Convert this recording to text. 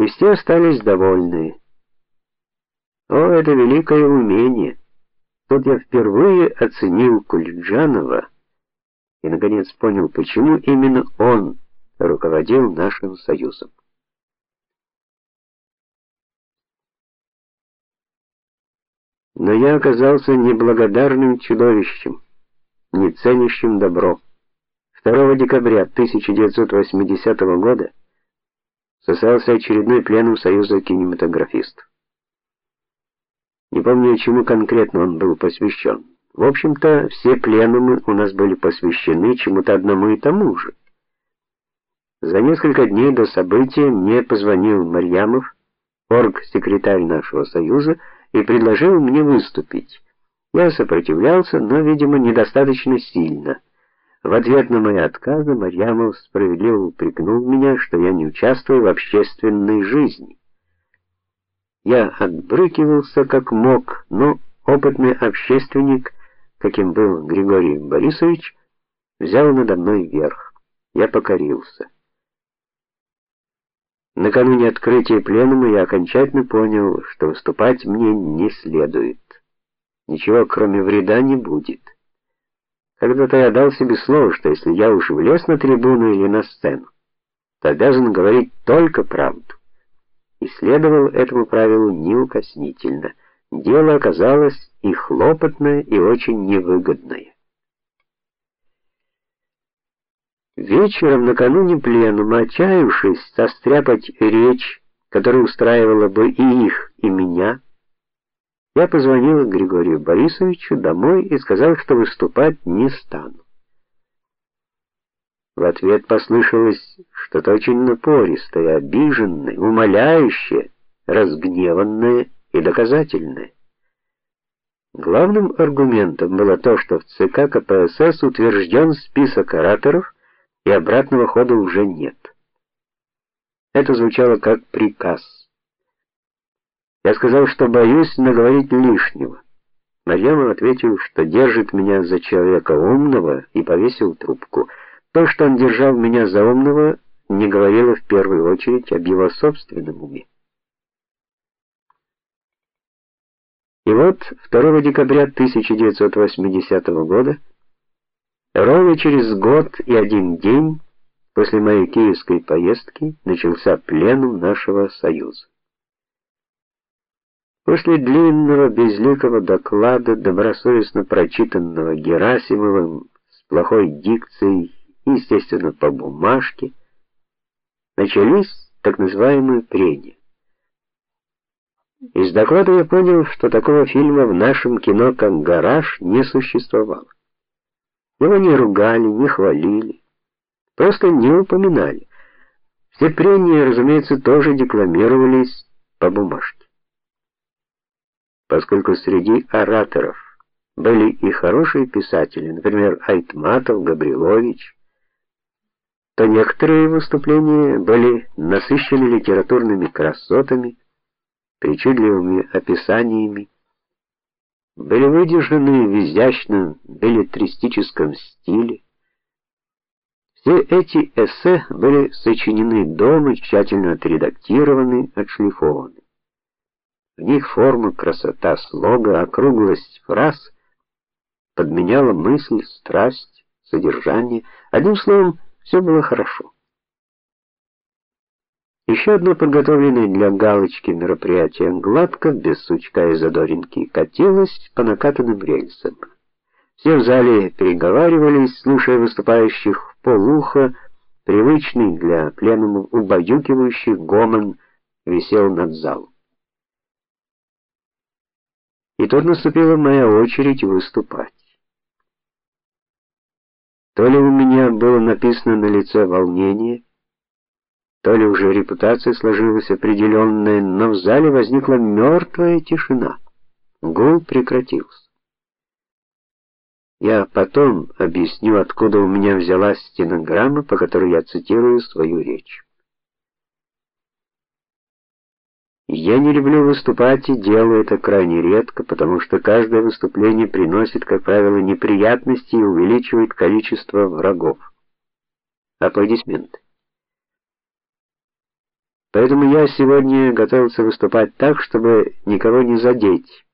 И все остались довольны. О, это великое умение. Тут я впервые оценил Кульджанова и наконец понял, почему именно он руководил нашим союзом. Но я оказался неблагодарным чудовищем, не ценящим добро. 2 декабря 1980 года состоялся очередной пленум Союза кинематографистов. Не помню, чему конкретно он был посвящен. В общем-то, все пленумы у нас были посвящены чему-то одному и тому же. За несколько дней до события мне позвонил Марьямов, оргсекретарь нашего союза, и предложил мне выступить. Я сопротивлялся, но, видимо, недостаточно сильно. В ответ на мои отказы Марьямов справедливо упрекнул меня, что я не участвую в общественной жизни. Я отбрыкивался как мог, но опытный общественник, каким был Григорий Борисович, взял надо мной верх. Я покорился. Накануне открытия пленума я окончательно понял, что выступать мне не следует. Ничего, кроме вреда, не будет. Когда-то я дал себе слово, что если я уж влез на трибуну или на сцену, то обязан говорить только правду. И следовал этому правилу неукоснительно. Дело оказалось и хлопотное, и очень невыгодное. Вечером накануне пленума, отчаявшись состряпать речь, которая устраивала бы и их, и меня, я позвонил Григорию Борисовичу домой и сказал, что выступать не стану. В ответ послышалось что-то очень напористое, обиженное, умоляющее, разгневанное и доказательное. Главным аргументом было то, что в ЦК КПСС утвержден список ораторов, и обратного хода уже нет. Это звучало как приказ. Я сказал, что боюсь наговорить лишнего. Марьяма ответил, что держит меня за человека умного, и повесил трубку. То, что он держал меня за умного, не говорило в первую очередь об его собственном уме. И вот 2 декабря 1980 года, ровно через год и один день после моей киевской поездки, начался пленум нашего союза. После длинного безликого доклада, добросовестно прочитанного Герасимовым с плохой дикцией, естественно, по бумажке, начались так называемые прения. Из доклада я понял, что такого фильма в нашем кино как Гараж не существовало. Его не ругали, не хвалили, просто не упоминали. Все прения, разумеется, тоже декламировались по бумажке поскольку среди ораторов были и хорошие писатели, например, Айтматов, Габрилович, то некоторые выступления были насыщены литературными красотами, причудливыми описаниями, были выдержаны в изящном беллетристическом стиле. Все эти эссе были сочинены дома, тщательно отредактированы, отшлифованы. В них форма, красота слога, округлость фраз подменяла мысль, страсть, содержание. Одним словом, все было хорошо. Еще одно подготовленное для галочки мероприятие гладко, без сучка и задоринки, катилось по накатанным рельсам. Все в зале переговаривались, слушая выступающих в полухо, привычный для пленума убаюкивающий гомон висел над залом. И тут наступила моя очередь выступать. То ли у меня было написано на лице волнение, то ли уже репутация сложилась определенная, но в зале возникла мертвая тишина. Гул прекратился. Я потом объясню, откуда у меня взялась стенограмма, по которой я цитирую свою речь. Я не люблю выступать и делаю это крайне редко, потому что каждое выступление приносит, как правило, неприятности и увеличивает количество врагов. Аплодисменты. Поэтому я сегодня готовился выступать так, чтобы никого не задеть.